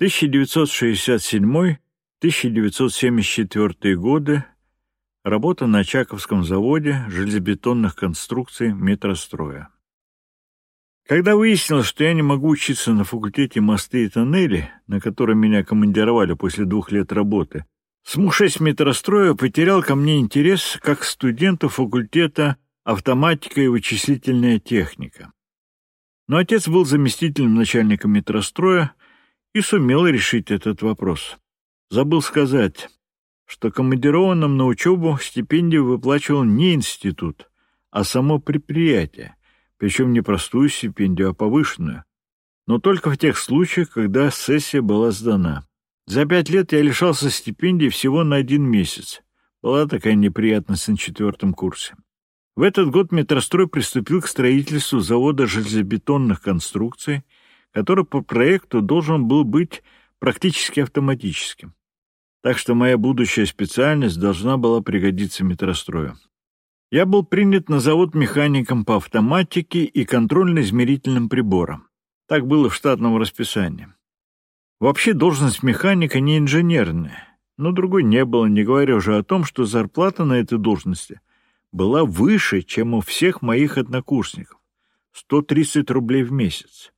1967-1974 годы. Работа на Чаковском заводе железобетонных конструкций метростроя. Когда выяснилось, что я не могу учиться на факультете мосты и тоннели, на котором меня командировали после двух лет работы, СМУ-6 метростроя потерял ко мне интерес как студенту факультета автоматика и вычислительная техника. Но отец был заместителем начальника метростроя и сумел решить этот вопрос. Забыл сказать, что командированным на учебу стипендию выплачивал не институт, а само предприятие, причем не простую стипендию, а повышенную, но только в тех случаях, когда сессия была сдана. За пять лет я лишался стипендии всего на один месяц. Была такая неприятность на четвертом курсе. В этот год метрострой приступил к строительству завода железобетонных конструкций, который по проекту должен был быть практически автоматическим. Так что моя будущая специальность должна была пригодиться метрострою. Я был принят на завод механиком по автоматике и контрольно-измерительным приборам. Так было в штатном расписании. Вообще должность механика не инженерная, но другой не было, не говоря уже о том, что зарплата на этой должности была выше, чем у всех моих однокурсников — 130 рублей в месяц.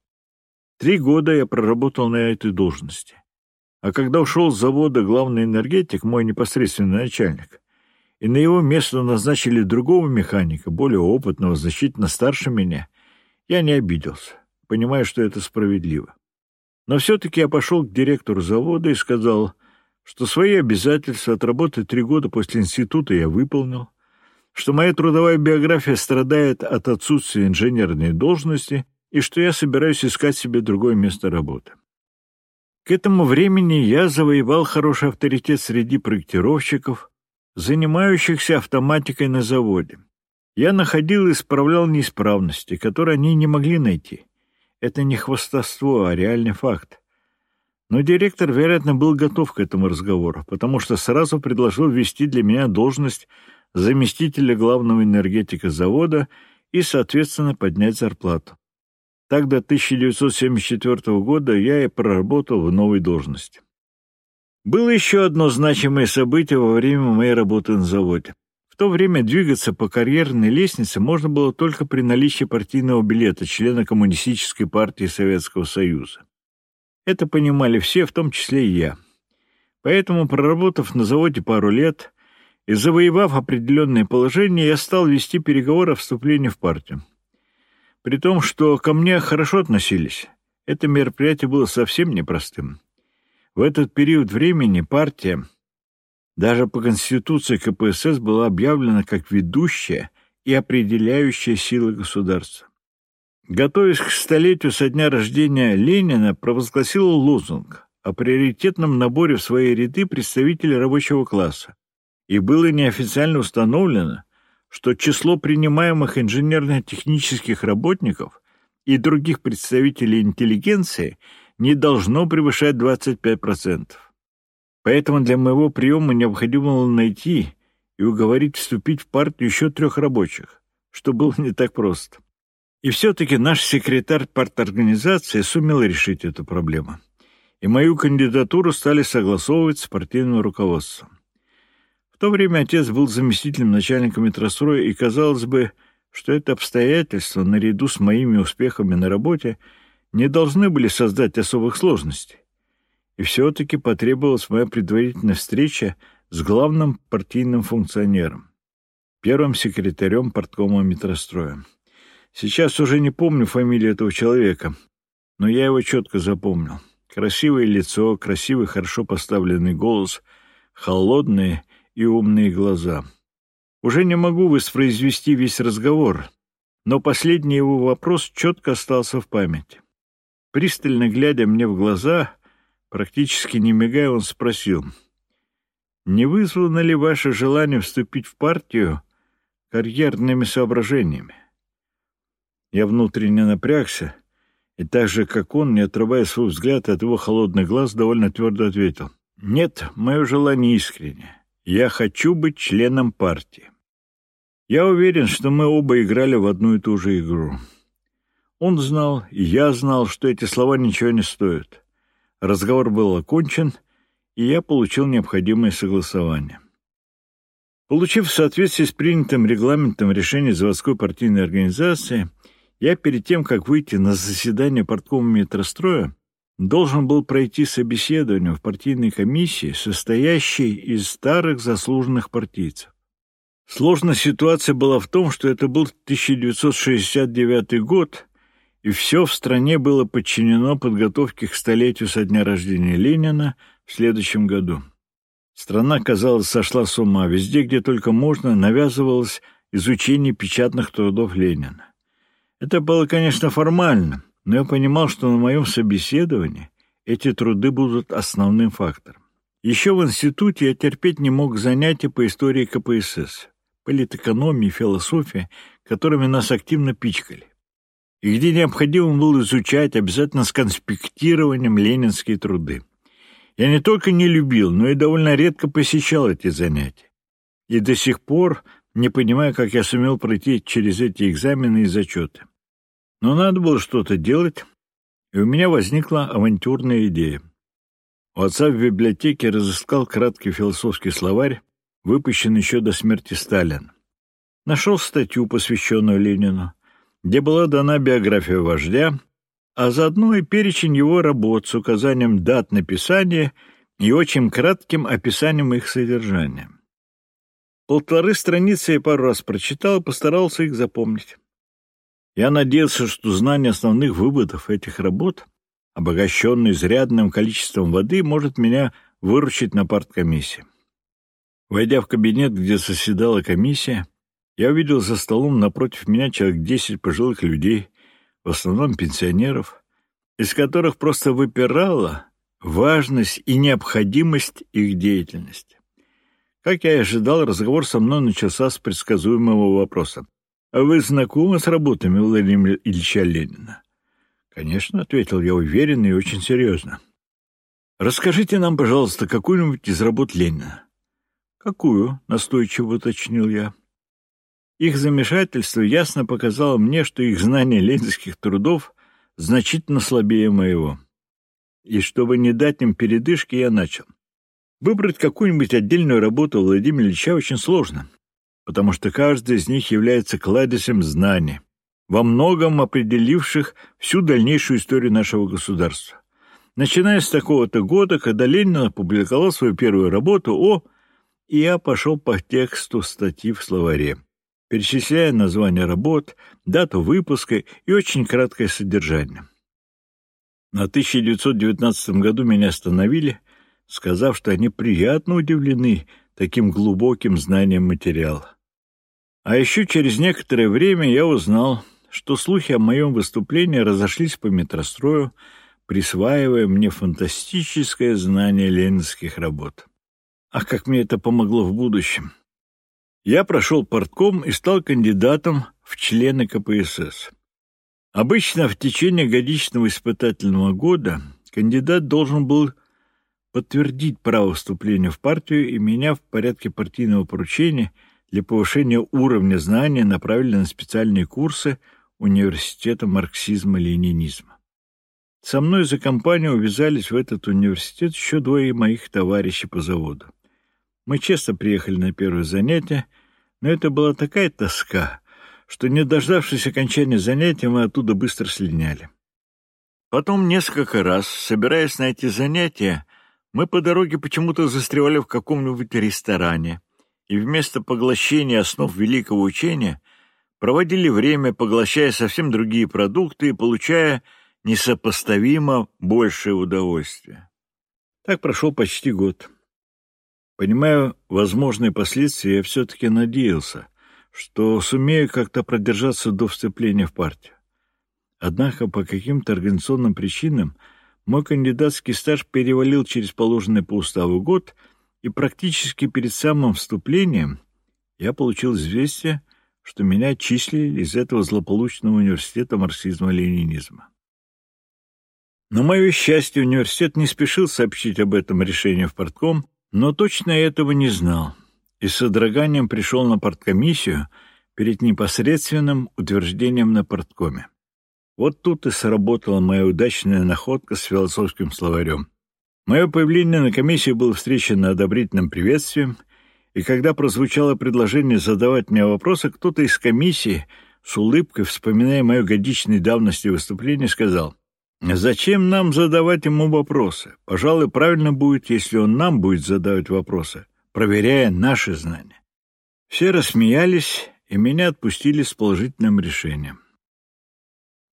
Три года я проработал на этой должности. А когда ушел с завода главный энергетик, мой непосредственный начальник, и на его место назначили другого механика, более опытного, значительно старше меня, я не обиделся, понимая, что это справедливо. Но все-таки я пошел к директору завода и сказал, что свои обязательства от работы три года после института я выполнил, что моя трудовая биография страдает от отсутствия инженерной должности и что я собираюсь искать себе другое место работы. К этому времени я завоевал хороший авторитет среди проектировщиков, занимающихся автоматикой на заводе. Я находил и исправлял неисправности, которые они не могли найти. Это не хвастовство, а реальный факт. Но директор, вероятно, был готов к этому разговору, потому что сразу предложил ввести для меня должность заместителя главного энергетика завода и, соответственно, поднять зарплату. Так до 1974 года я и проработал в новой должности. Было еще одно значимое событие во время моей работы на заводе то время двигаться по карьерной лестнице можно было только при наличии партийного билета члена Коммунистической партии Советского Союза. Это понимали все, в том числе и я. Поэтому, проработав на заводе пару лет и завоевав определенное положение, я стал вести переговоры о вступлении в партию. При том, что ко мне хорошо относились, это мероприятие было совсем непростым. В этот период времени партия даже по Конституции КПСС была объявлена как ведущая и определяющая сила государства. Готовясь к столетию со дня рождения Ленина, провозгласила лозунг о приоритетном наборе в свои ряды представителей рабочего класса. И было неофициально установлено, что число принимаемых инженерно-технических работников и других представителей интеллигенции не должно превышать 25%. Поэтому для моего приема необходимо было найти и уговорить вступить в партию еще трех рабочих, что было не так просто. И все-таки наш секретарь парторганизации сумел решить эту проблему. И мою кандидатуру стали согласовывать с партийным руководством. В то время отец был заместителем начальника метростроя, и казалось бы, что это обстоятельство, наряду с моими успехами на работе, не должны были создать особых сложностей. И все-таки потребовалась моя предварительная встреча с главным партийным функционером, первым секретарем парткома метростроя. Сейчас уже не помню фамилию этого человека, но я его четко запомнил. Красивое лицо, красивый, хорошо поставленный голос, холодные и умные глаза. Уже не могу воспроизвести весь разговор, но последний его вопрос четко остался в памяти. Пристально глядя мне в глаза, Практически не мигая, он спросил, «Не вызвано ли ваше желание вступить в партию карьерными соображениями?» Я внутренне напрягся, и так же, как он, не отрывая свой взгляд от его холодных глаз, довольно твердо ответил, «Нет, мое желание искренне. Я хочу быть членом партии». Я уверен, что мы оба играли в одну и ту же игру. Он знал, и я знал, что эти слова ничего не стоят. разговор был окончен, и я получил необходимое согласование. Получив в соответствии с принятым регламентом решение заводской партийной организации, я перед тем, как выйти на заседание порткома метростроя, должен был пройти собеседование в партийной комиссии, состоящей из старых заслуженных партийцев. Сложность ситуации была в том, что это был 1969 год, и все в стране было подчинено подготовке к столетию со дня рождения Ленина в следующем году. Страна, казалось, сошла с ума. Везде, где только можно, навязывалось изучение печатных трудов Ленина. Это было, конечно, формально, но я понимал, что на моем собеседовании эти труды будут основным фактором. Еще в институте я терпеть не мог занятия по истории КПСС, политэкономии, философии, которыми нас активно пичкали. И где необходимо было изучать обязательно с конспектированием ленинские труды. Я не только не любил, но и довольно редко посещал эти занятия. И до сих пор не понимаю, как я сумел пройти через эти экзамены и зачеты. Но надо было что-то делать, и у меня возникла авантюрная идея. У отца в библиотеке разыскал краткий философский словарь, выпущенный еще до смерти Сталина. Нашел статью, посвященную Ленину, где была дана биография вождя, а заодно и перечень его работ с указанием дат написания и очень кратким описанием их содержания. Полторы страницы я пару раз прочитал и постарался их запомнить. Я надеялся, что знание основных выводов этих работ, обогащенное изрядным количеством воды, может меня выручить на парткомиссии. Войдя в кабинет, где заседала комиссия, я увидел за столом напротив меня человек десять пожилых людей, в основном пенсионеров, из которых просто выпирала важность и необходимость их деятельности. Как я и ожидал, разговор со мной начался с предсказуемого вопроса. «А вы знакомы с работами Владимира Ильича Ленина?» «Конечно», — ответил я уверенно и очень серьезно. «Расскажите нам, пожалуйста, какую-нибудь из работ Ленина». «Какую?» — настойчиво уточнил я. Их замешательство ясно показало мне, что их знание ленинских трудов значительно слабее моего. И чтобы не дать им передышки, я начал. Выбрать какую-нибудь отдельную работу Владимира Ильича очень сложно, потому что каждая из них является кладезем знаний, во многом определивших всю дальнейшую историю нашего государства. Начиная с такого-то года, когда Ленин опубликовал свою первую работу о... И я пошел по тексту статьи в словаре перечисляя названия работ, дату выпуска и очень краткое содержание. На 1919 году меня остановили, сказав, что они приятно удивлены таким глубоким знанием материала. А еще через некоторое время я узнал, что слухи о моем выступлении разошлись по метрострою, присваивая мне фантастическое знание ленинских работ. Ах, как мне это помогло в будущем! я прошел портком и стал кандидатом в члены КПСС. Обычно в течение годичного испытательного года кандидат должен был подтвердить право вступления в партию, и меня в порядке партийного поручения для повышения уровня знания направили на специальные курсы Университета марксизма-ленинизма. Со мной за компанию увязались в этот университет еще двое моих товарищей по заводу. Мы часто приехали на первое занятие, но это была такая тоска, что, не дождавшись окончания занятия, мы оттуда быстро слиняли. Потом несколько раз, собираясь на эти занятия, мы по дороге почему-то застревали в каком-нибудь ресторане и вместо поглощения основ великого учения проводили время, поглощая совсем другие продукты и получая несопоставимо большее удовольствие. Так прошел почти год. Понимая возможные последствия, я все-таки надеялся, что сумею как-то продержаться до вступления в партию. Однако по каким-то организационным причинам мой кандидатский стаж перевалил через положенный по уставу год, и практически перед самым вступлением я получил известие, что меня отчислили из этого злополучного университета марксизма-ленинизма. На мое счастье, университет не спешил сообщить об этом решении в портком, но точно этого не знал и с содроганием пришел на парткомиссию перед непосредственным утверждением на парткоме. Вот тут и сработала моя удачная находка с философским словарем. Мое появление на комиссии было встречено одобрительным приветствием, и когда прозвучало предложение задавать мне вопросы, кто-то из комиссии с улыбкой, вспоминая мое годичной давности выступление, сказал, «Зачем нам задавать ему вопросы? Пожалуй, правильно будет, если он нам будет задавать вопросы, проверяя наши знания». Все рассмеялись, и меня отпустили с положительным решением.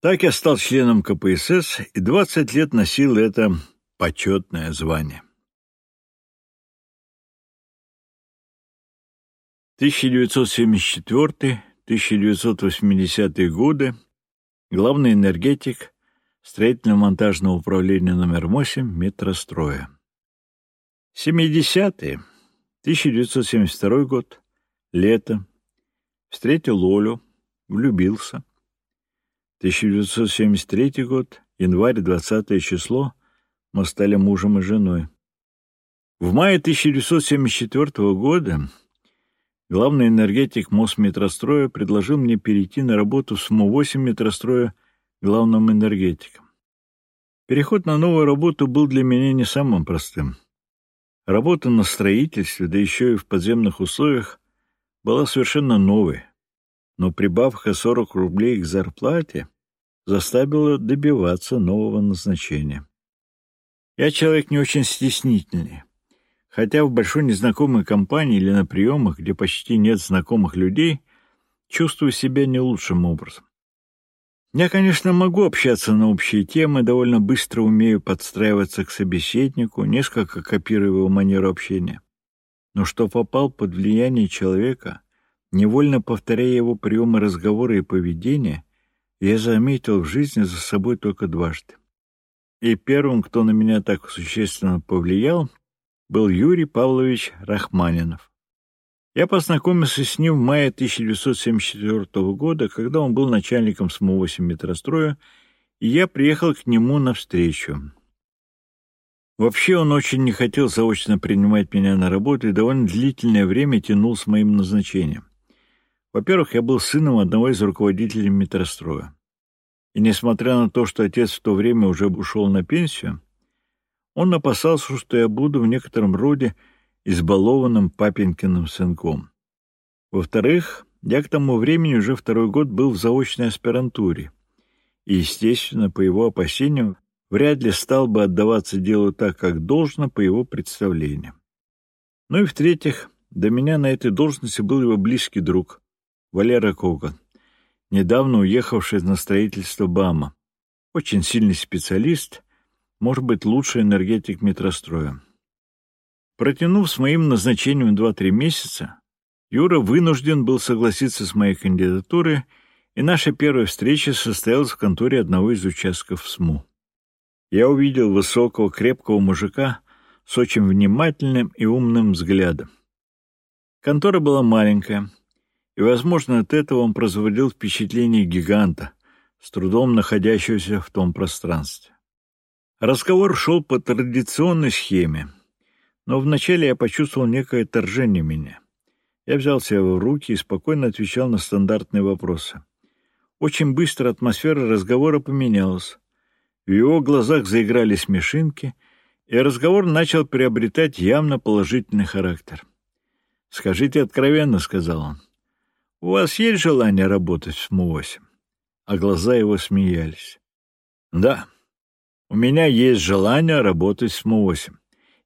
Так я стал членом КПСС и 20 лет носил это почетное звание. 1974-1980 годы, главный энергетик строительно-монтажного управления номер 8 метростроя. 70-е, 1972 год, лето, встретил Олю, влюбился. 1973 год, январь, 20 число, мы стали мужем и женой. В мае 1974 года главный энергетик Мосметростроя предложил мне перейти на работу в СМУ-8 метростроя главным энергетиком. Переход на новую работу был для меня не самым простым. Работа на строительстве, да еще и в подземных условиях, была совершенно новой, но прибавка 40 рублей к зарплате заставила добиваться нового назначения. Я человек не очень стеснительный, хотя в большой незнакомой компании или на приемах, где почти нет знакомых людей, чувствую себя не лучшим образом. Я, конечно, могу общаться на общие темы, довольно быстро умею подстраиваться к собеседнику, несколько копирую его манеру общения. Но что попал под влияние человека, невольно повторяя его приемы разговора и поведения, я заметил в жизни за собой только дважды. И первым, кто на меня так существенно повлиял, был Юрий Павлович Рахманинов. Я познакомился с ним в мае 1974 года, когда он был начальником СМУ-8 метростроя, и я приехал к нему навстречу. Вообще он очень не хотел заочно принимать меня на работу и довольно длительное время тянул с моим назначением. Во-первых, я был сыном одного из руководителей метростроя. И несмотря на то, что отец в то время уже ушел на пенсию, он опасался, что я буду в некотором роде избалованным папенькиным сынком. Во-вторых, я к тому времени уже второй год был в заочной аспирантуре, и, естественно, по его опасениям, вряд ли стал бы отдаваться делу так, как должно по его представлениям. Ну и в-третьих, до меня на этой должности был его близкий друг, Валера Коган, недавно уехавший на строительство БАМа. Очень сильный специалист, может быть, лучший энергетик метростроя. Протянув с моим назначением 2-3 месяца, Юра вынужден был согласиться с моей кандидатурой, и наша первая встреча состоялась в конторе одного из участков СМУ. Я увидел высокого, крепкого мужика с очень внимательным и умным взглядом. Контора была маленькая, и, возможно, от этого он производил впечатление гиганта, с трудом находящегося в том пространстве. Разговор шел по традиционной схеме, но вначале я почувствовал некое торжение меня. Я взял себя в руки и спокойно отвечал на стандартные вопросы. Очень быстро атмосфера разговора поменялась. В его глазах заиграли смешинки, и разговор начал приобретать явно положительный характер. «Скажите откровенно», — сказал он, у вас есть желание работать в СМУ-8? А глаза его смеялись. Да, у меня есть желание работать в СМУ-8.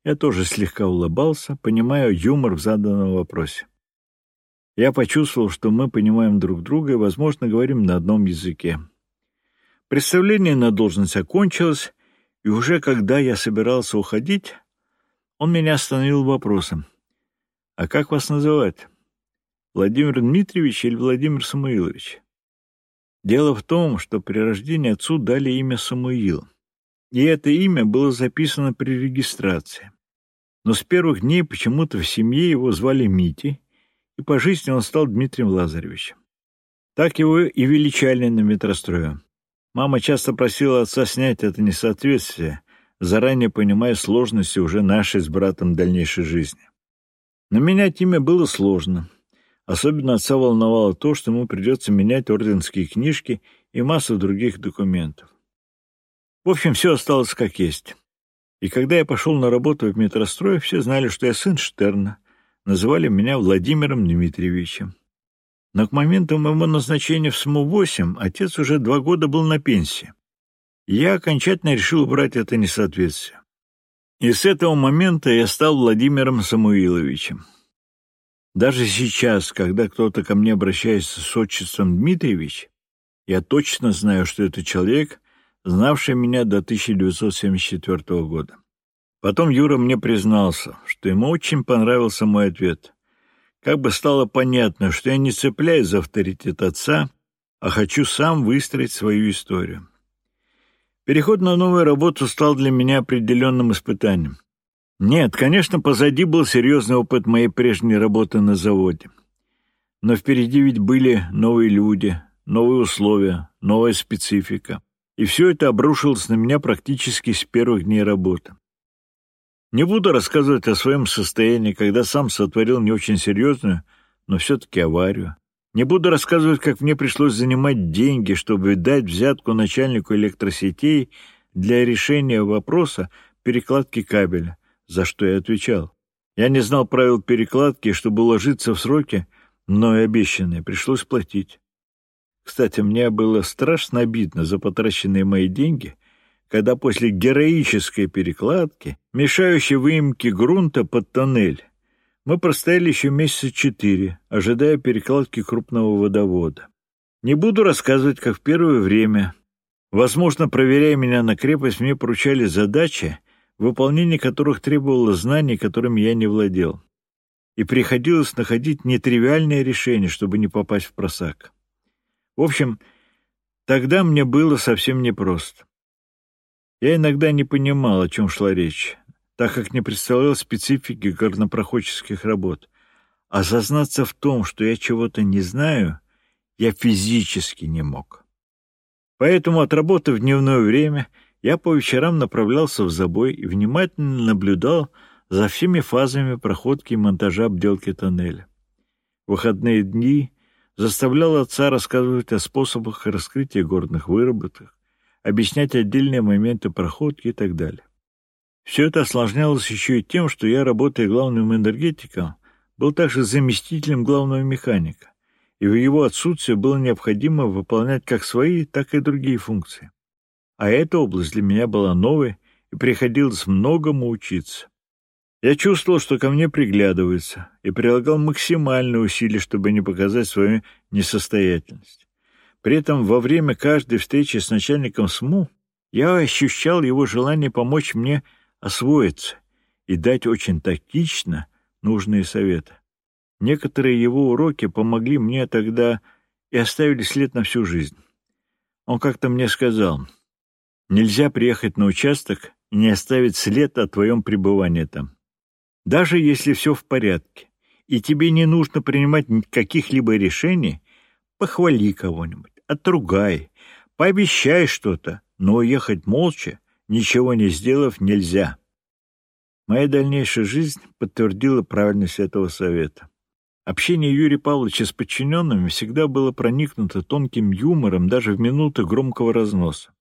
Я тоже слегка улыбался, понимая юмор в заданном вопросе. Я почувствовал, что мы понимаем друг друга и, возможно, говорим на одном языке. Представление на должность окончилось, и уже когда я собирался уходить, он меня остановил вопросом. «А как вас называть?» Владимир Дмитриевич или Владимир Самуилович. Дело в том, что при рождении отцу дали имя Самуил, и это имя было записано при регистрации. Но с первых дней почему-то в семье его звали Мити, и по жизни он стал Дмитрием Лазаревичем. Так его и величали на метрострое. Мама часто просила отца снять это несоответствие, заранее понимая сложности уже нашей с братом дальнейшей жизни. Но менять имя было сложно — Особенно отца волновало то, что ему придется менять орденские книжки и массу других документов. В общем, все осталось как есть. И когда я пошел на работу в метрострой, все знали, что я сын Штерна, называли меня Владимиром Дмитриевичем. Но к моменту моего назначения в СМУ-8 отец уже два года был на пенсии. Я окончательно решил убрать это несоответствие. И с этого момента я стал Владимиром Самуиловичем. Даже сейчас, когда кто-то ко мне обращается с отчеством Дмитриевич, я точно знаю, что это человек, знавший меня до 1974 года. Потом Юра мне признался, что ему очень понравился мой ответ. Как бы стало понятно, что я не цепляюсь за авторитет отца, а хочу сам выстроить свою историю. Переход на новую работу стал для меня определенным испытанием. Нет, конечно, позади был серьезный опыт моей прежней работы на заводе. Но впереди ведь были новые люди, новые условия, новая специфика. И все это обрушилось на меня практически с первых дней работы. Не буду рассказывать о своем состоянии, когда сам сотворил не очень серьезную, но все-таки аварию. Не буду рассказывать, как мне пришлось занимать деньги, чтобы дать взятку начальнику электросетей для решения вопроса перекладки кабеля за что я отвечал. Я не знал правил перекладки, чтобы уложиться в сроки, но и обещанное пришлось платить. Кстати, мне было страшно обидно за потраченные мои деньги, когда после героической перекладки, мешающей выемке грунта под тоннель, мы простояли еще месяца четыре, ожидая перекладки крупного водовода. Не буду рассказывать, как в первое время, возможно, проверяя меня на крепость, мне поручали задачи, выполнение которых требовало знаний, которыми я не владел. И приходилось находить нетривиальные решения, чтобы не попасть в просак. В общем, тогда мне было совсем непросто. Я иногда не понимал, о чем шла речь, так как не представлял специфики горнопроходческих работ. А сознаться в том, что я чего-то не знаю, я физически не мог. Поэтому, отработав дневное время, я по вечерам направлялся в забой и внимательно наблюдал за всеми фазами проходки и монтажа обделки тоннеля. В выходные дни заставлял отца рассказывать о способах раскрытия горных выработок, объяснять отдельные моменты проходки и так далее. Все это осложнялось еще и тем, что я, работая главным энергетиком, был также заместителем главного механика, и в его отсутствие было необходимо выполнять как свои, так и другие функции. А эта область для меня была новой, и приходилось многому учиться. Я чувствовал, что ко мне приглядываются, и прилагал максимальные усилия, чтобы не показать свою несостоятельность. При этом во время каждой встречи с начальником СМУ я ощущал его желание помочь мне освоиться и дать очень тактично нужные советы. Некоторые его уроки помогли мне тогда и оставили след на всю жизнь. Он как-то мне сказал — Нельзя приехать на участок и не оставить след о твоем пребывании там. Даже если все в порядке, и тебе не нужно принимать каких-либо решений, похвали кого-нибудь, отругай, пообещай что-то, но уехать молча, ничего не сделав, нельзя. Моя дальнейшая жизнь подтвердила правильность этого совета. Общение Юрия Павловича с подчиненными всегда было проникнуто тонким юмором даже в минуты громкого разноса.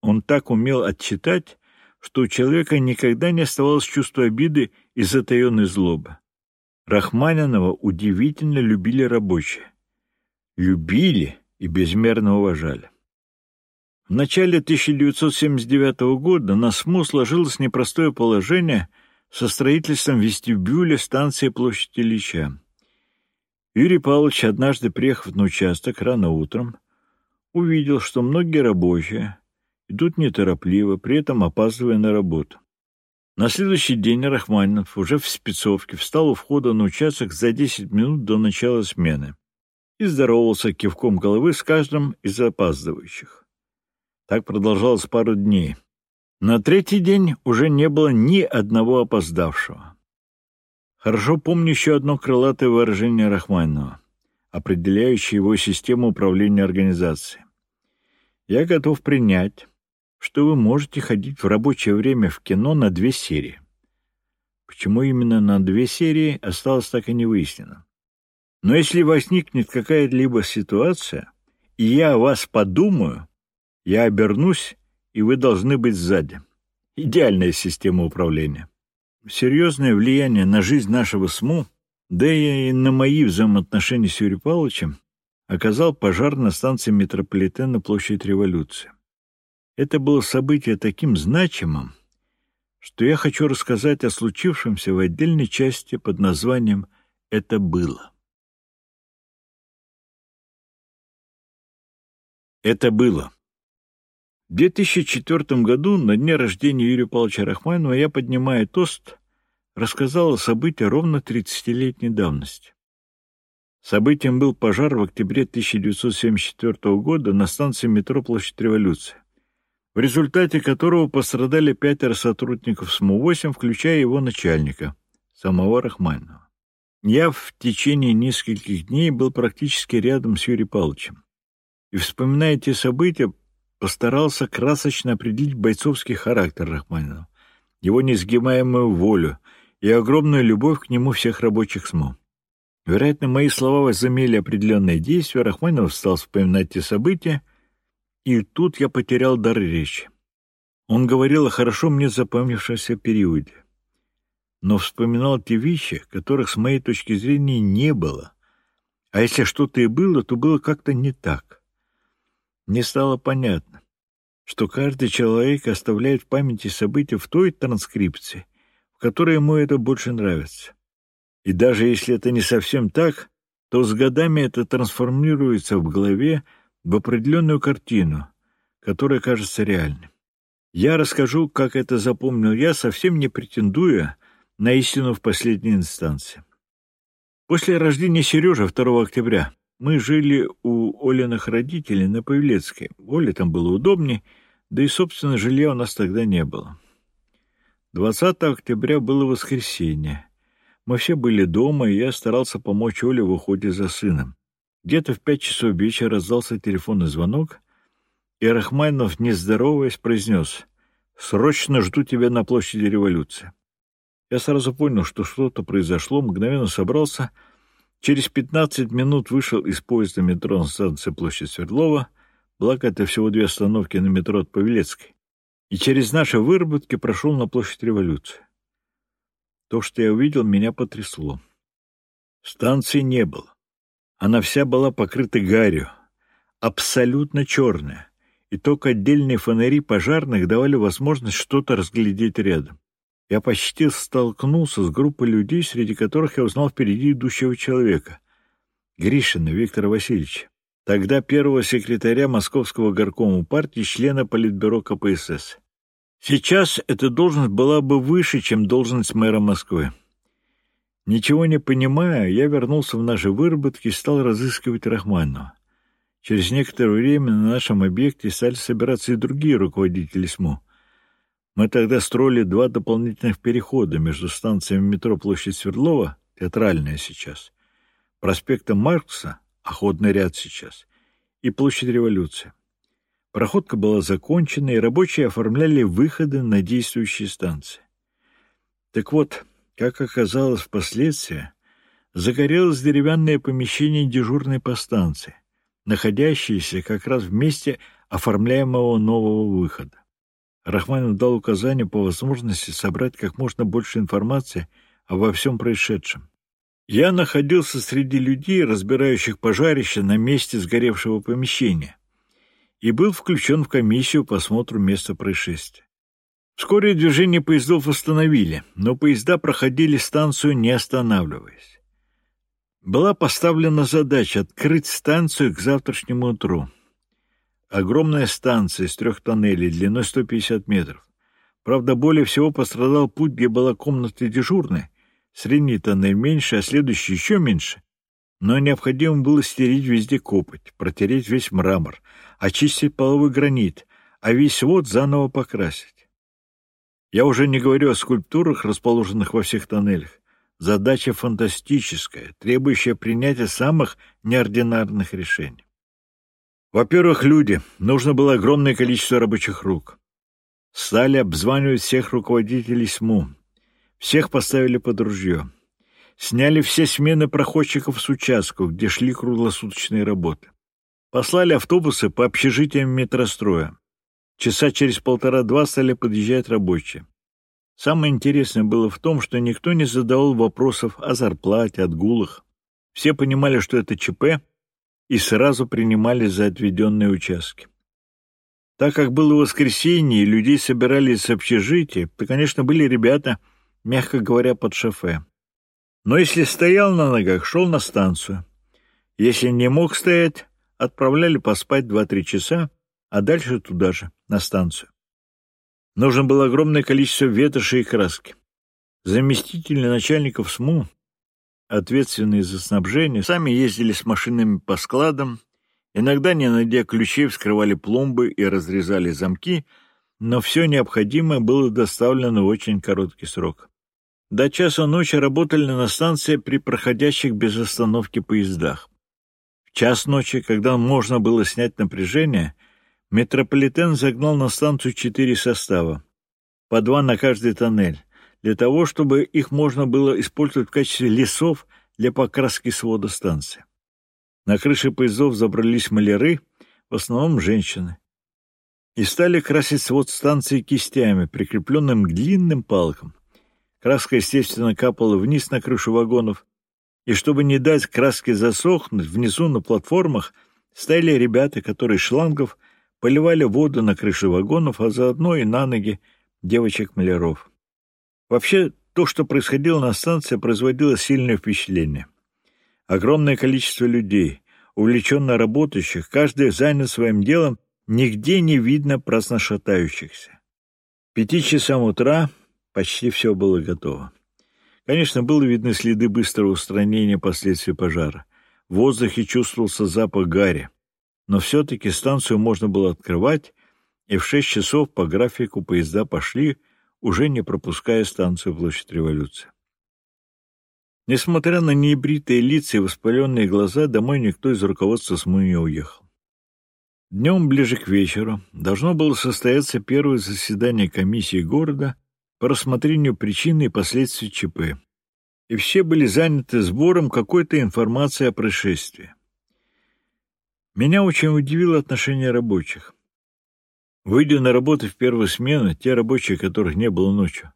Он так умел отчитать, что у человека никогда не оставалось чувства обиды и затаенной злобы. Рахманинова удивительно любили рабочие. Любили и безмерно уважали. В начале 1979 года на СМУ сложилось непростое положение со строительством вестибюля станции площади Ильича. Юрий Павлович, однажды приехав на участок рано утром, увидел, что многие рабочие, идут неторопливо, при этом опаздывая на работу. На следующий день Рахманинов уже в спецовке встал у входа на участок за 10 минут до начала смены и здоровался кивком головы с каждым из опаздывающих. Так продолжалось пару дней. На третий день уже не было ни одного опоздавшего. Хорошо помню еще одно крылатое выражение Рахманинова, определяющее его систему управления организацией. «Я готов принять, что вы можете ходить в рабочее время в кино на две серии. Почему именно на две серии, осталось так и не выяснено. Но если возникнет какая-либо ситуация, и я о вас подумаю, я обернусь, и вы должны быть сзади. Идеальная система управления. Серьезное влияние на жизнь нашего СМУ, да и на мои взаимоотношения с Юрием Павловичем, оказал пожар на станции метрополитена площадь Революции. Это было событие таким значимым, что я хочу рассказать о случившемся в отдельной части под названием «Это было». Это было. В 2004 году, на дне рождения Юрия Павловича Рахманова, я, поднимая тост, рассказал о событии ровно 30-летней давности. Событием был пожар в октябре 1974 года на станции метро Площадь Революции в результате которого пострадали пятеро сотрудников СМУ-8, включая его начальника, самого Рахманинова. Я в течение нескольких дней был практически рядом с Юрием Павловичем. И, вспоминая те события, постарался красочно определить бойцовский характер Рахманинова, его несгибаемую волю и огромную любовь к нему всех рабочих СМУ. Вероятно, мои слова возымели определенное действие, Рахманинов стал вспоминать те события, и тут я потерял дар речи. Он говорил о хорошо мне запомнившемся периоде, но вспоминал те вещи, которых с моей точки зрения не было. А если что-то и было, то было как-то не так. Мне стало понятно, что каждый человек оставляет в памяти события в той транскрипции, в которой ему это больше нравится. И даже если это не совсем так, то с годами это трансформируется в голове в определенную картину, которая кажется реальной. Я расскажу, как это запомнил я, совсем не претендуя на истину в последней инстанции. После рождения Сережи 2 октября мы жили у Олиных родителей на Павелецкой. Оле там было удобнее, да и, собственно, жилья у нас тогда не было. 20 октября было воскресенье. Мы все были дома, и я старался помочь Оле в уходе за сыном. Где-то в пять часов вечера раздался телефонный звонок, и Рахманинов, не здороваясь, произнес «Срочно жду тебя на площади революции». Я сразу понял, что что-то произошло, мгновенно собрался, через пятнадцать минут вышел из поезда метро на станции площадь Свердлова, благо это всего две остановки на метро от Павелецкой, и через наши выработки прошел на площадь революции. То, что я увидел, меня потрясло. Станции не было. Она вся была покрыта гарью, абсолютно черная, и только отдельные фонари пожарных давали возможность что-то разглядеть рядом. Я почти столкнулся с группой людей, среди которых я узнал впереди идущего человека — Гришина Виктора Васильевича, тогда первого секретаря Московского горкома партии, члена Политбюро КПСС. Сейчас эта должность была бы выше, чем должность мэра Москвы. Ничего не понимая, я вернулся в наши выработки и стал разыскивать Рахманова. Через некоторое время на нашем объекте стали собираться и другие руководители СМУ. Мы тогда строили два дополнительных перехода между станциями метро Площадь Свердлова, театральная сейчас, проспектом Маркса, охотный ряд сейчас, и Площадь Революции. Проходка была закончена, и рабочие оформляли выходы на действующие станции. Так вот, как оказалось впоследствии, загорелось деревянное помещение дежурной по станции, находящееся как раз в месте оформляемого нового выхода. Рахманов дал указание по возможности собрать как можно больше информации обо всем происшедшем. Я находился среди людей, разбирающих пожарище на месте сгоревшего помещения, и был включен в комиссию по осмотру места происшествия. Вскоре движение поездов восстановили, но поезда проходили станцию, не останавливаясь. Была поставлена задача открыть станцию к завтрашнему утру. Огромная станция из трех тоннелей длиной 150 метров. Правда, более всего пострадал путь, где была комната дежурная. Средний тоннель меньше, а следующий еще меньше. Но необходимо было стереть везде копоть, протереть весь мрамор, очистить половой гранит, а весь вод заново покрасить. Я уже не говорю о скульптурах, расположенных во всех тоннелях. Задача фантастическая, требующая принятия самых неординарных решений. Во-первых, люди. Нужно было огромное количество рабочих рук. Стали обзванивать всех руководителей СМУ. Всех поставили под ружье. Сняли все смены проходчиков с участков, где шли круглосуточные работы. Послали автобусы по общежитиям метростроя. Часа через полтора-два стали подъезжать рабочие. Самое интересное было в том, что никто не задавал вопросов о зарплате, отгулах. Все понимали, что это ЧП, и сразу принимались за отведенные участки. Так как было воскресенье, и людей собирались с общежития, то, конечно, были ребята, мягко говоря, под шофе. Но если стоял на ногах, шел на станцию. Если не мог стоять, отправляли поспать два-три часа, а дальше туда же, на станцию. Нужно было огромное количество ветоши и краски. Заместители начальников СМУ, ответственные за снабжение, сами ездили с машинами по складам, иногда, не найдя ключей, вскрывали пломбы и разрезали замки, но все необходимое было доставлено в очень короткий срок. До часа ночи работали на станции при проходящих без остановки поездах. В час ночи, когда можно было снять напряжение, Метрополитен загнал на станцию четыре состава, по два на каждый тоннель, для того, чтобы их можно было использовать в качестве лесов для покраски свода станции. На крыше поездов забрались маляры, в основном женщины, и стали красить свод станции кистями, прикрепленным к длинным палкам. Краска, естественно, капала вниз на крышу вагонов, и чтобы не дать краске засохнуть, внизу на платформах стояли ребята, которые шлангов поливали воду на крыши вагонов, а заодно и на ноги девочек-маляров. Вообще, то, что происходило на станции, производило сильное впечатление. Огромное количество людей, увлеченно работающих, каждый занят своим делом, нигде не видно праздно шатающихся. пяти часам утра почти все было готово. Конечно, было видны следы быстрого устранения последствий пожара. В воздухе чувствовался запах гари но все-таки станцию можно было открывать, и в шесть часов по графику поезда пошли, уже не пропуская станцию Площадь Революции. Несмотря на небритые лица и воспаленные глаза, домой никто из руководства СМУ не уехал. Днем, ближе к вечеру, должно было состояться первое заседание комиссии города по рассмотрению причин и последствий ЧП, и все были заняты сбором какой-то информации о происшествии. Меня очень удивило отношение рабочих. Выйдя на работу в первую смену, те рабочие, которых не было ночью,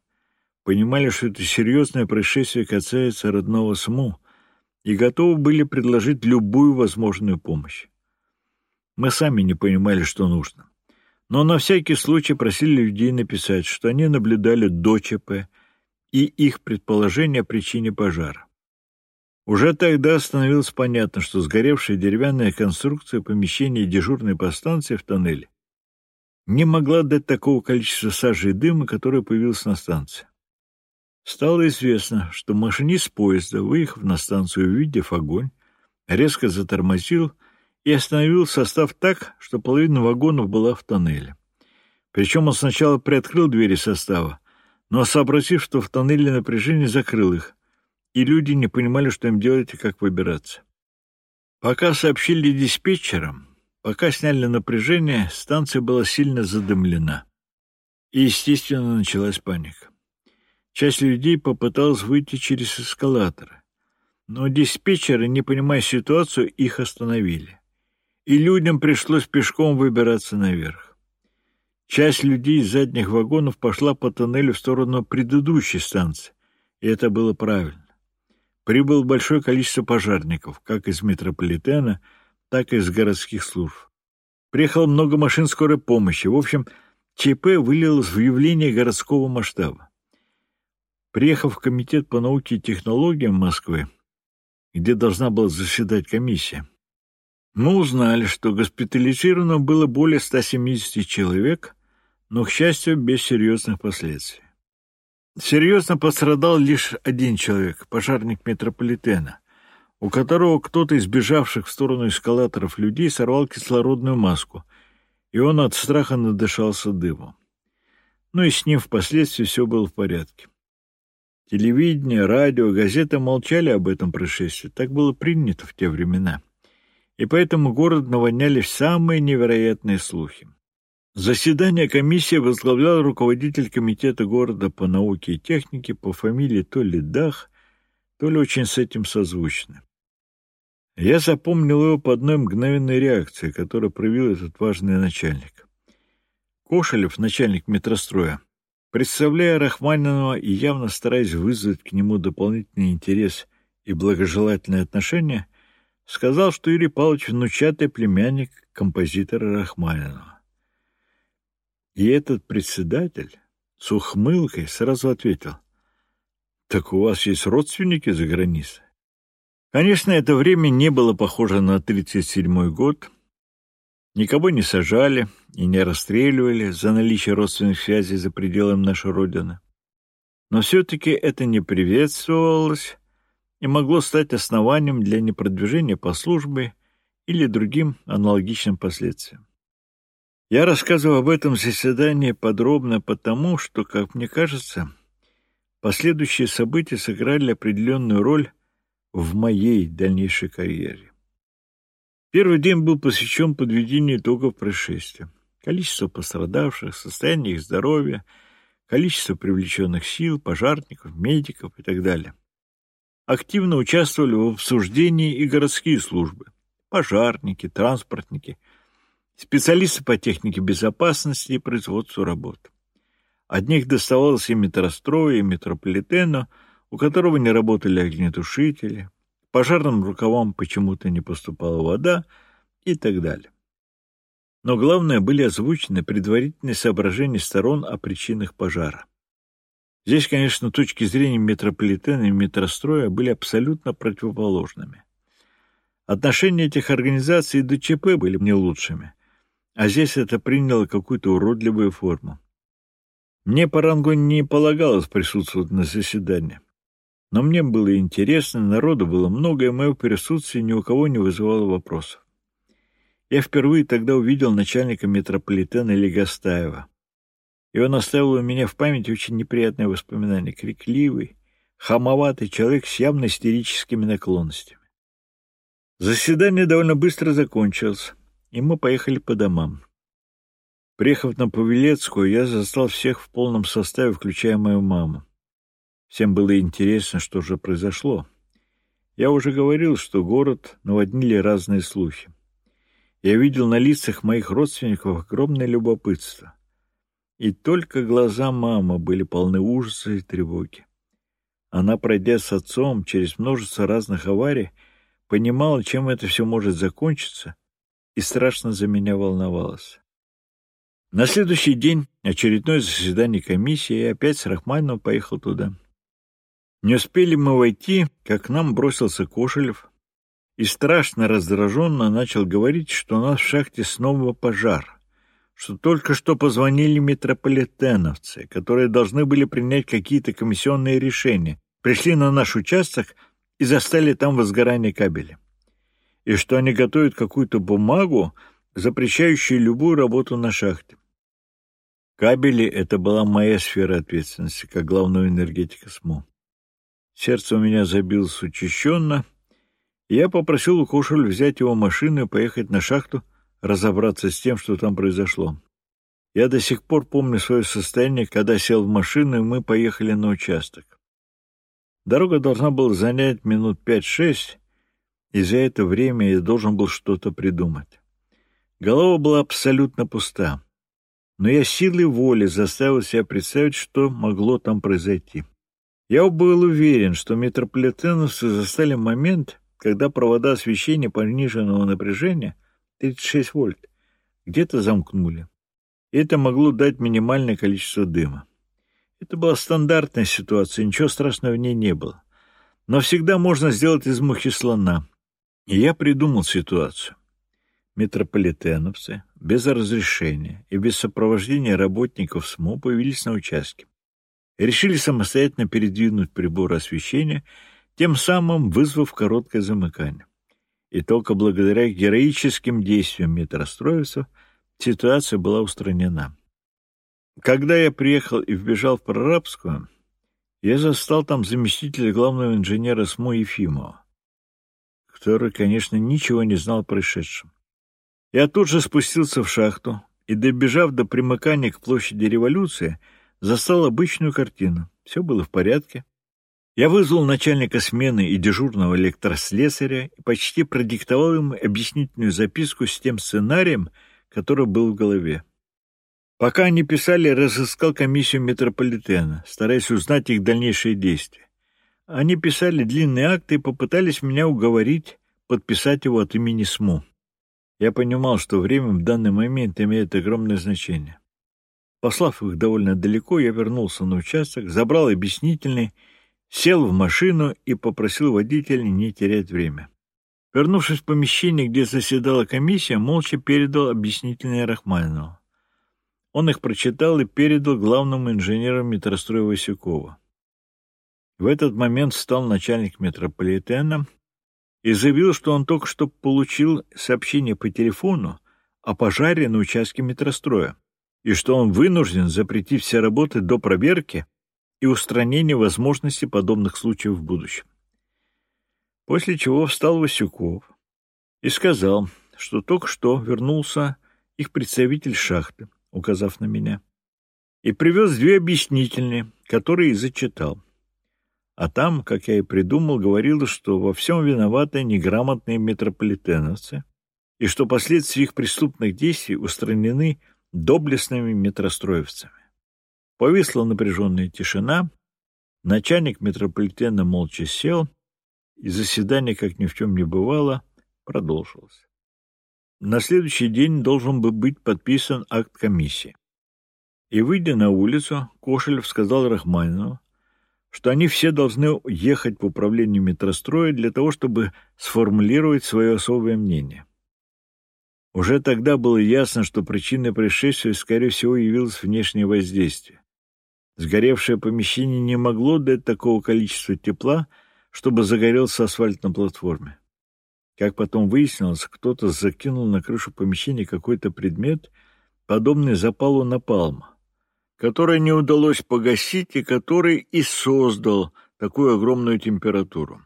понимали, что это серьезное происшествие касается родного СМУ, и готовы были предложить любую возможную помощь. Мы сами не понимали, что нужно. Но на всякий случай просили людей написать, что они наблюдали до ЧП и их предположение о причине пожара. Уже тогда становилось понятно, что сгоревшая деревянная конструкция помещения дежурной по станции в тоннеле не могла дать такого количества сажи и дыма, которое появилось на станции. Стало известно, что машинист поезда, выехав на станцию, увидев огонь, резко затормозил и остановил состав так, что половина вагонов была в тоннеле. Причем он сначала приоткрыл двери состава, но, сообразив, что в тоннеле напряжение, закрыл их, и люди не понимали, что им делать и как выбираться. Пока сообщили диспетчерам, пока сняли напряжение, станция была сильно задымлена. И, естественно, началась паника. Часть людей попыталась выйти через эскалаторы, но диспетчеры, не понимая ситуацию, их остановили. И людям пришлось пешком выбираться наверх. Часть людей из задних вагонов пошла по тоннелю в сторону предыдущей станции, и это было правильно прибыло большое количество пожарников, как из метрополитена, так и из городских служб. Приехало много машин скорой помощи. В общем, ЧП вылилось в явление городского масштаба. Приехав в Комитет по науке и технологиям Москвы, где должна была заседать комиссия, мы узнали, что госпитализировано было более 170 человек, но, к счастью, без серьезных последствий. Серьезно пострадал лишь один человек, пожарник метрополитена, у которого кто-то из бежавших в сторону эскалаторов людей сорвал кислородную маску, и он от страха надышался дымом. Ну и с ним впоследствии все было в порядке. Телевидение, радио, газеты молчали об этом происшествии. Так было принято в те времена. И поэтому город наводняли самые невероятные слухи. Заседание комиссии возглавлял руководитель комитета города по науке и технике по фамилии то ли Дах, то ли очень с этим созвучно. Я запомнил его по одной мгновенной реакции, которую проявил этот важный начальник. Кошелев, начальник метростроя, представляя Рахманинова и явно стараясь вызвать к нему дополнительный интерес и благожелательное отношение, сказал, что Юрий Павлович — внучатый племянник композитора Рахманинова. И этот председатель с ухмылкой сразу ответил, «Так у вас есть родственники за границей?» Конечно, это время не было похоже на 37-й год. Никого не сажали и не расстреливали за наличие родственных связей за пределами нашей Родины. Но все-таки это не приветствовалось и могло стать основанием для непродвижения по службе или другим аналогичным последствиям. Я рассказываю об этом заседании подробно потому, что, как мне кажется, последующие события сыграли определенную роль в моей дальнейшей карьере. Первый день был посвящен подведению итогов происшествия. Количество пострадавших, состояние их здоровья, количество привлеченных сил, пожарников, медиков и так далее. Активно участвовали в обсуждении и городские службы, пожарники, транспортники, специалисты по технике безопасности и производству работ. Одних доставалось и метрострою, и метрополитену, у которого не работали огнетушители, пожарным рукавам почему-то не поступала вода и так далее. Но главное, были озвучены предварительные соображения сторон о причинах пожара. Здесь, конечно, точки зрения метрополитена и метростроя были абсолютно противоположными. Отношения этих организаций до ЧП были не лучшими, а здесь это приняло какую-то уродливую форму. Мне по рангу не полагалось присутствовать на заседании. Но мне было интересно, народу было много, и мое присутствие ни у кого не вызывало вопросов. Я впервые тогда увидел начальника метрополитена Легостаева. И он оставил у меня в памяти очень неприятное воспоминание. Крикливый, хамоватый человек с явно истерическими наклонностями. Заседание довольно быстро закончилось, и мы поехали по домам. Приехав на Павелецкую, я застал всех в полном составе, включая мою маму. Всем было интересно, что же произошло. Я уже говорил, что город наводнили разные слухи. Я видел на лицах моих родственников огромное любопытство. И только глаза мамы были полны ужаса и тревоги. Она, пройдя с отцом через множество разных аварий, понимала, чем это все может закончиться, и страшно за меня волновалась. На следующий день очередное заседание комиссии, и опять с Рахманиновым поехал туда. Не успели мы войти, как к нам бросился Кошелев и страшно раздраженно начал говорить, что у нас в шахте снова пожар, что только что позвонили метрополитеновцы, которые должны были принять какие-то комиссионные решения, пришли на наш участок и застали там возгорание кабеля, и что они готовят какую-то бумагу, запрещающую любую работу на шахте. Кабели — это была моя сфера ответственности, как главного энергетика СМО. Сердце у меня забилось учащенно, и я попросил у Кошель взять его машину и поехать на шахту, разобраться с тем, что там произошло. Я до сих пор помню свое состояние, когда сел в машину, и мы поехали на участок. Дорога должна была занять минут пять-шесть, и за это время я должен был что-то придумать. Голова была абсолютно пуста, но я силой воли заставил себя представить, что могло там произойти. Я был уверен, что метрополитеновцы застали момент, когда провода освещения пониженного напряжения 36 вольт где-то замкнули. Это могло дать минимальное количество дыма. Это была стандартная ситуация, ничего страшного в ней не было. Но всегда можно сделать из мухи слона. Я придумал ситуацию. Метрополитеновцы без разрешения и без сопровождения работников СМО появились на участке решили самостоятельно передвинуть прибор освещения, тем самым вызвав короткое замыкание. И только благодаря героическим действиям метростроевцев ситуация была устранена. Когда я приехал и вбежал в Прорабскую, я застал там заместителя главного инженера СМО Ефимова, который, конечно, ничего не знал о происшедшем. Я тут же спустился в шахту и, добежав до примыкания к площади революции, застал обычную картину. Все было в порядке. Я вызвал начальника смены и дежурного электрослесаря и почти продиктовал им объяснительную записку с тем сценарием, который был в голове. Пока они писали, разыскал комиссию метрополитена, стараясь узнать их дальнейшие действия. Они писали длинные акты и попытались меня уговорить подписать его от имени СМУ. Я понимал, что время в данный момент имеет огромное значение. Послав их довольно далеко, я вернулся на участок, забрал объяснительный сел в машину и попросил водителя не терять время. Вернувшись в помещение, где заседала комиссия, молча передал объяснительные Рахманову. Он их прочитал и передал главному инженеру метростроя Васюкова. В этот момент встал начальник метрополитена и заявил, что он только что получил сообщение по телефону о пожаре на участке метростроя и что он вынужден запретить все работы до проверки и устранения возможности подобных случаев в будущем. После чего встал Васюков и сказал, что только что вернулся их представитель шахты, указав на меня, и привез две объяснительные, которые и зачитал. А там, как я и придумал, говорилось, что во всем виноваты неграмотные метрополитеновцы, и что последствия их преступных действий устранены доблестными метростроевцами. Повисла напряженная тишина. Начальник метрополитена молча сел, и заседание, как ни в чем не бывало, продолжилось. На следующий день должен был быть подписан акт комиссии. И, выйдя на улицу, Кошелев сказал Рахманинову, что они все должны ехать в управление метростроя для того, чтобы сформулировать свое особое мнение. Уже тогда было ясно, что причиной происшествия, скорее всего, явилось внешнее воздействие. Сгоревшее помещение не могло дать такого количества тепла, чтобы загорелся асфальт на платформе. Как потом выяснилось, кто-то закинул на крышу помещения какой-то предмет, подобный запалу напалма, который не удалось погасить и который и создал такую огромную температуру.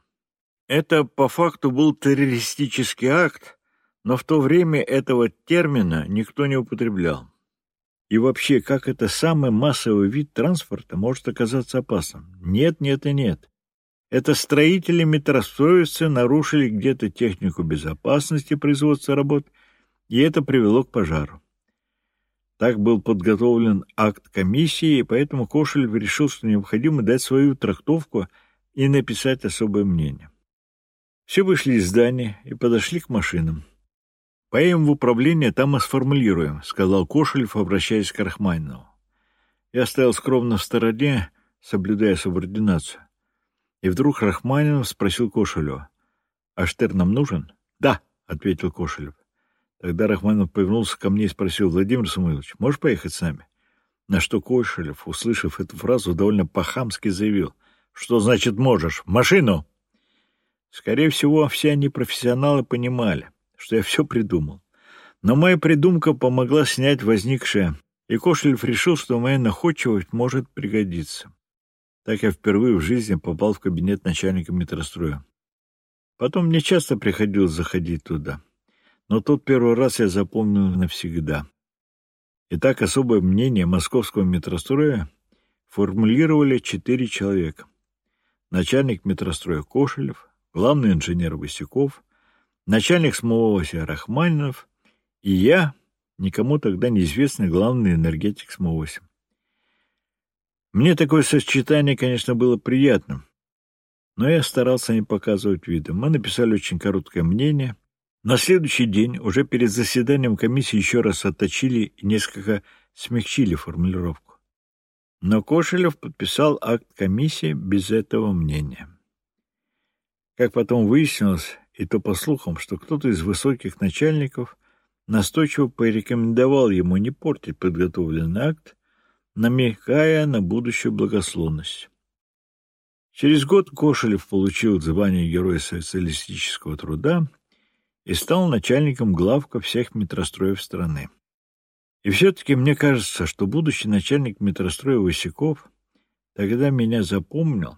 Это по факту был террористический акт, но в то время этого термина никто не употреблял. И вообще, как это самый массовый вид транспорта может оказаться опасным? Нет, нет и нет. Это строители метростроицы нарушили где-то технику безопасности производства работ, и это привело к пожару. Так был подготовлен акт комиссии, и поэтому Кошелев решил, что необходимо дать свою трактовку и написать особое мнение. Все вышли из здания и подошли к машинам. «Поедем в управление, там и сформулируем», — сказал Кошелев, обращаясь к Рахманинову. Я стоял скромно в стороне, соблюдая субординацию. И вдруг Рахманинов спросил Кошелева. «А Штерн нам нужен?» «Да», — ответил Кошелев. Тогда Рахманов повернулся ко мне и спросил, «Владимир Самойлович, можешь поехать с нами?» На что Кошелев, услышав эту фразу, довольно по-хамски заявил, «Что значит можешь? В машину!» Скорее всего, все они профессионалы понимали что я все придумал. Но моя придумка помогла снять возникшее, и Кошелев решил, что моя находчивость может пригодиться. Так я впервые в жизни попал в кабинет начальника метростроя. Потом мне часто приходилось заходить туда. Но тот первый раз я запомнил навсегда. Итак, особое мнение московского метростроя формулировали четыре человека. Начальник метростроя Кошелев, главный инженер Васяков, начальник СМОВОСа Рахманинов и я, никому тогда неизвестный главный энергетик СМОВОСа. Мне такое сочетание, конечно, было приятным, но я старался не показывать вида. Мы написали очень короткое мнение. На следующий день, уже перед заседанием комиссии, еще раз отточили и несколько смягчили формулировку. Но Кошелев подписал акт комиссии без этого мнения. Как потом выяснилось, и то по слухам, что кто-то из высоких начальников настойчиво порекомендовал ему не портить подготовленный акт, намекая на будущую благословность. Через год Кошелев получил звание Героя социалистического труда и стал начальником главка всех метростроев страны. И все-таки мне кажется, что будущий начальник метростроя Васяков тогда меня запомнил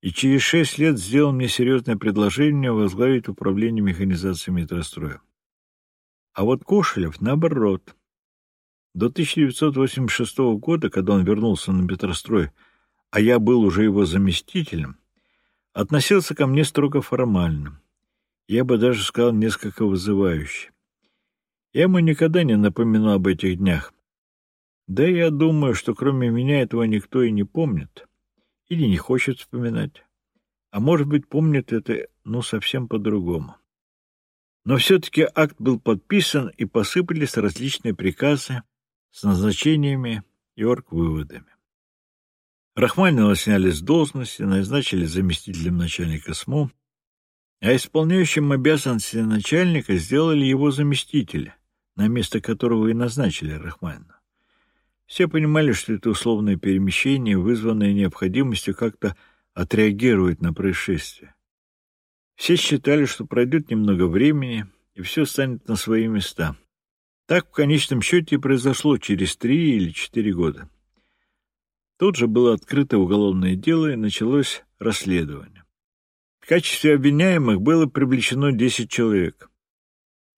и через шесть лет сделал мне серьезное предложение возглавить управление механизацией метростроя. А вот Кошелев, наоборот. До 1986 года, когда он вернулся на метрострой, а я был уже его заместителем, относился ко мне строго формально. Я бы даже сказал несколько вызывающе. Я ему никогда не напоминал об этих днях. Да я думаю, что кроме меня этого никто и не помнит. Или не хочет вспоминать. А может быть, помнит это, ну, совсем по-другому. Но все-таки акт был подписан, и посыпались различные приказы с назначениями и орг-выводами. Рахманинова сняли с должности, назначили заместителем начальника СМУ, а исполняющим обязанности начальника сделали его заместителя, на место которого и назначили Рахманина. Все понимали, что это условное перемещение, вызванное необходимостью как-то отреагировать на происшествие. Все считали, что пройдет немного времени, и все станет на свои места. Так в конечном счете и произошло через три или четыре года. Тут же было открыто уголовное дело и началось расследование. В качестве обвиняемых было привлечено 10 человек.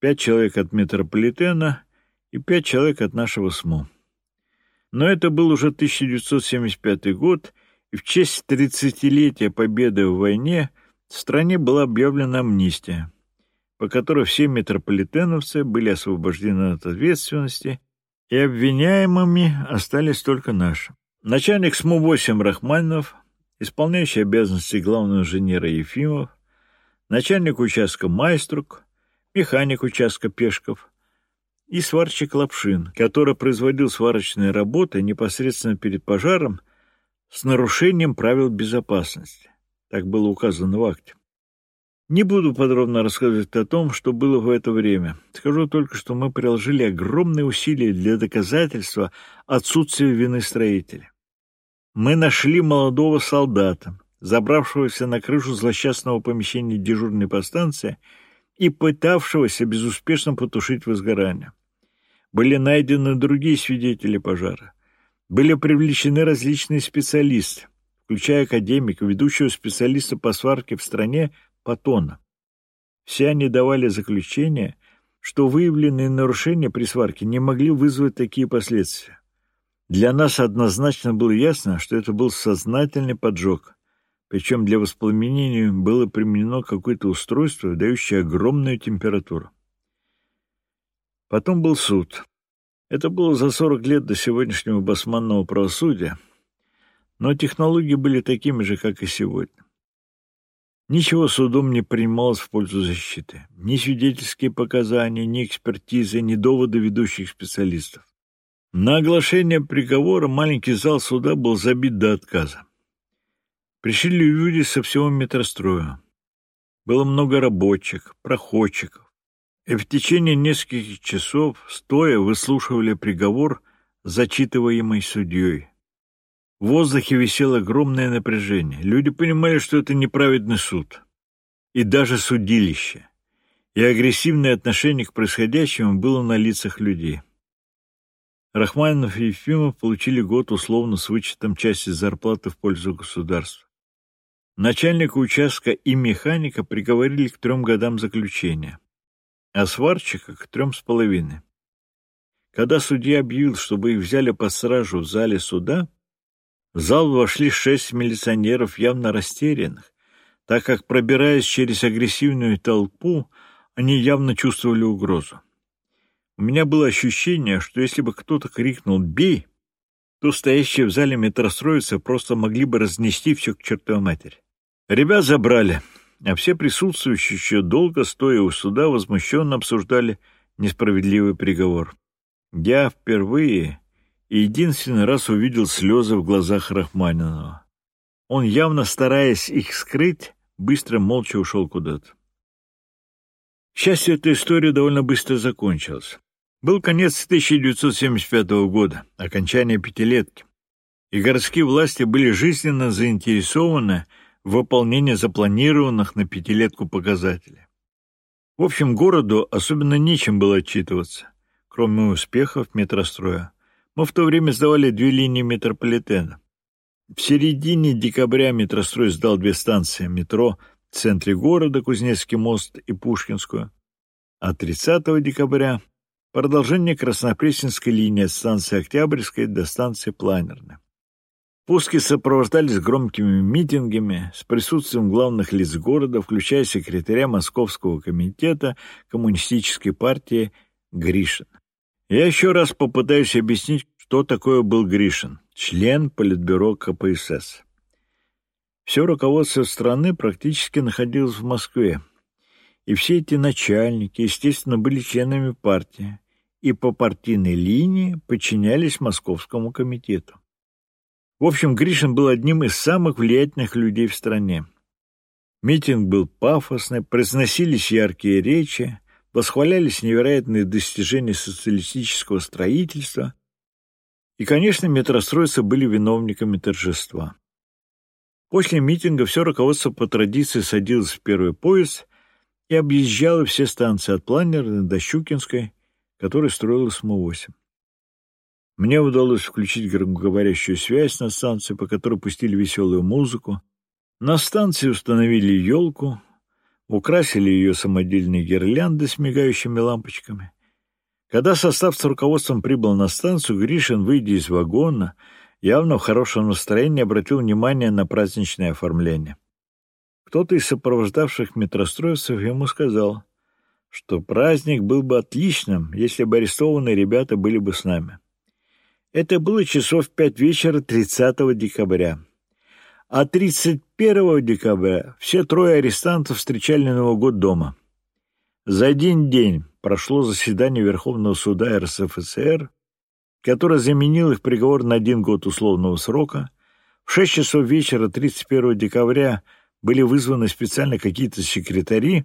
Пять человек от метрополитена и пять человек от нашего СМУ. Но это был уже 1975 год, и в честь 30-летия победы в войне в стране была объявлена амнистия, по которой все метрополитеновцы были освобождены от ответственности, и обвиняемыми остались только наши. Начальник СМУ-8 Рахманинов, исполняющий обязанности главного инженера Ефимов, начальник участка Майструк, механик участка Пешков и сварщик Лапшин, который производил сварочные работы непосредственно перед пожаром с нарушением правил безопасности. Так было указано в акте. Не буду подробно рассказывать о том, что было в это время. Скажу только, что мы приложили огромные усилия для доказательства отсутствия вины строителя. Мы нашли молодого солдата, забравшегося на крышу злосчастного помещения дежурной по станции и пытавшегося безуспешно потушить возгорание. Были найдены другие свидетели пожара. Были привлечены различные специалисты, включая академика, ведущего специалиста по сварке в стране Патона. Все они давали заключение, что выявленные нарушения при сварке не могли вызвать такие последствия. Для нас однозначно было ясно, что это был сознательный поджог, причем для воспламенения было применено какое-то устройство, дающее огромную температуру. Потом был суд. Это было за 40 лет до сегодняшнего басманного правосудия, но технологии были такими же, как и сегодня. Ничего судом не принималось в пользу защиты. Ни свидетельские показания, ни экспертизы, ни доводы ведущих специалистов. На оглашение приговора маленький зал суда был забит до отказа. Пришли люди со всего метростроя. Было много рабочих, проходчиков. И в течение нескольких часов, стоя, выслушивали приговор, зачитываемый судьей. В воздухе висело огромное напряжение. Люди понимали, что это неправедный суд. И даже судилище. И агрессивное отношение к происходящему было на лицах людей. Рахманинов и Ефимов получили год условно с вычетом части зарплаты в пользу государства. Начальника участка и механика приговорили к трем годам заключения, а сварщика — к трем с половиной. Когда судья объявил, чтобы их взяли под стражу в зале суда, в зал вошли шесть милиционеров, явно растерянных, так как, пробираясь через агрессивную толпу, они явно чувствовали угрозу. У меня было ощущение, что если бы кто-то крикнул «Бей!», то стоящие в зале метростроицы просто могли бы разнести все к чертовой матери. Ребят забрали, а все присутствующие еще долго, стоя у суда, возмущенно обсуждали несправедливый приговор. Я впервые и единственный раз увидел слезы в глазах Рахманинова. Он, явно стараясь их скрыть, быстро молча ушел куда-то. К счастью, эта история довольно быстро закончилась. Был конец 1975 года, окончание пятилетки, и городские власти были жизненно заинтересованы в выполнении запланированных на пятилетку показателей. В общем, городу особенно нечем было отчитываться, кроме успехов метростроя. Мы в то время сдавали две линии метрополитена. В середине декабря метрострой сдал две станции метро в центре города, Кузнецкий мост и Пушкинскую, а 30 декабря Продолжение Краснопресненской линии от станции Октябрьской до станции Планерная. Пуски сопровождались громкими митингами с присутствием главных лиц города, включая секретаря Московского комитета Коммунистической партии Гришин. Я еще раз попытаюсь объяснить, что такое был Гришин, член Политбюро КПСС. Все руководство страны практически находилось в Москве, и все эти начальники, естественно, были членами партии и по партийной линии подчинялись Московскому комитету. В общем, Гришин был одним из самых влиятельных людей в стране. Митинг был пафосный, произносились яркие речи, восхвалялись невероятные достижения социалистического строительства, и, конечно, метростроицы были виновниками торжества. После митинга все руководство по традиции садилось в первый поезд и объезжало все станции от Планерной до Щукинской, которая строилась МУ-8. Мне удалось включить громкоговорящую связь на станции, по которой пустили веселую музыку. На станции установили елку, украсили ее самодельные гирлянды с мигающими лампочками. Когда состав с руководством прибыл на станцию, Гришин, выйдя из вагона, явно в хорошем настроении обратил внимание на праздничное оформление. Кто-то из сопровождавших метростроевцев ему сказал, что праздник был бы отличным, если бы арестованные ребята были бы с нами. Это было часов пять вечера 30 декабря. А 31 декабря все трое арестантов встречали Новый год дома. За один день прошло заседание Верховного суда РСФСР, которое заменило их приговор на один год условного срока. В шесть часов вечера 31 декабря были вызваны специально какие-то секретари,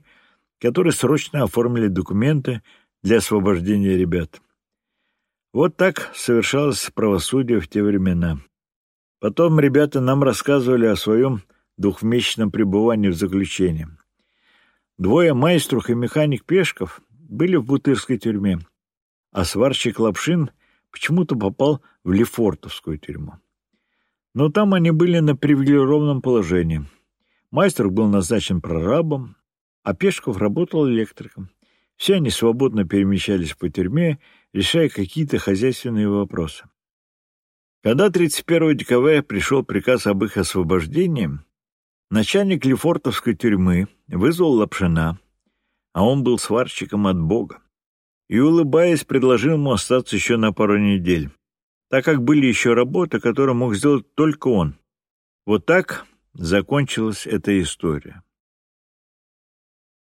которые срочно оформили документы для освобождения ребят. Вот так совершалось правосудие в те времена. Потом ребята нам рассказывали о своем двухмесячном пребывании в заключении. Двое майструх и механик Пешков были в Бутырской тюрьме, а сварщик Лапшин почему-то попал в Лефортовскую тюрьму. Но там они были на привилегированном положении. Майструх был назначен прорабом, а Пешков работал электриком. Все они свободно перемещались по тюрьме решая какие-то хозяйственные вопросы. Когда 31 декабря пришел приказ об их освобождении, начальник Лефортовской тюрьмы вызвал Лапшина, а он был сварщиком от Бога, и, улыбаясь, предложил ему остаться еще на пару недель, так как были еще работы, которые мог сделать только он. Вот так закончилась эта история.